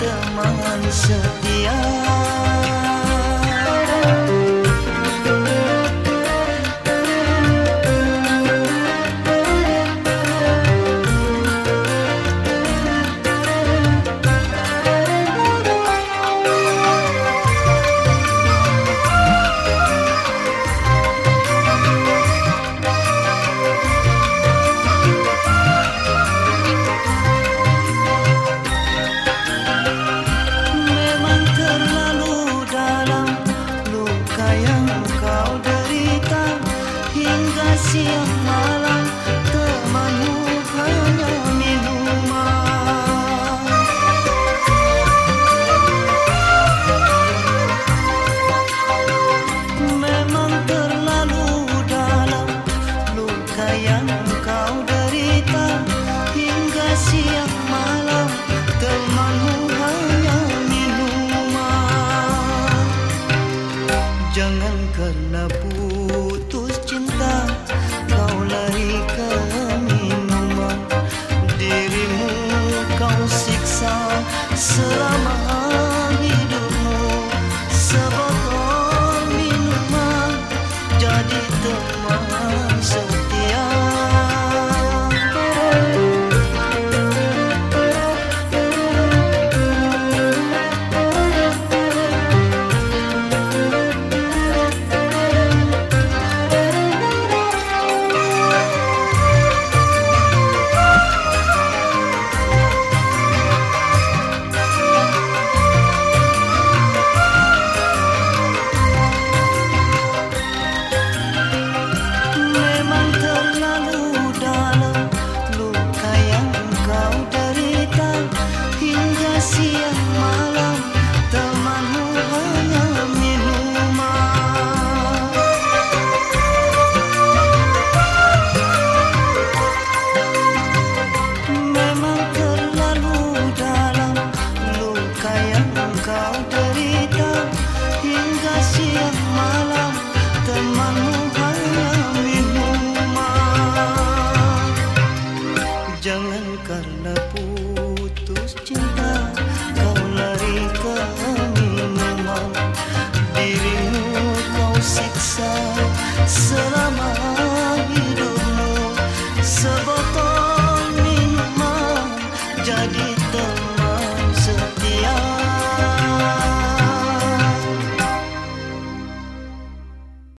teman setia. siang malam temanmu hanya minuman. Memang terlalu dalam luka yang kau derita. Hingga siang malam temanmu hanya minuman. Jangan karena putus cinta. kau siksa selama hidupmu. Sebotol minuman jadi teman. 太阳高照。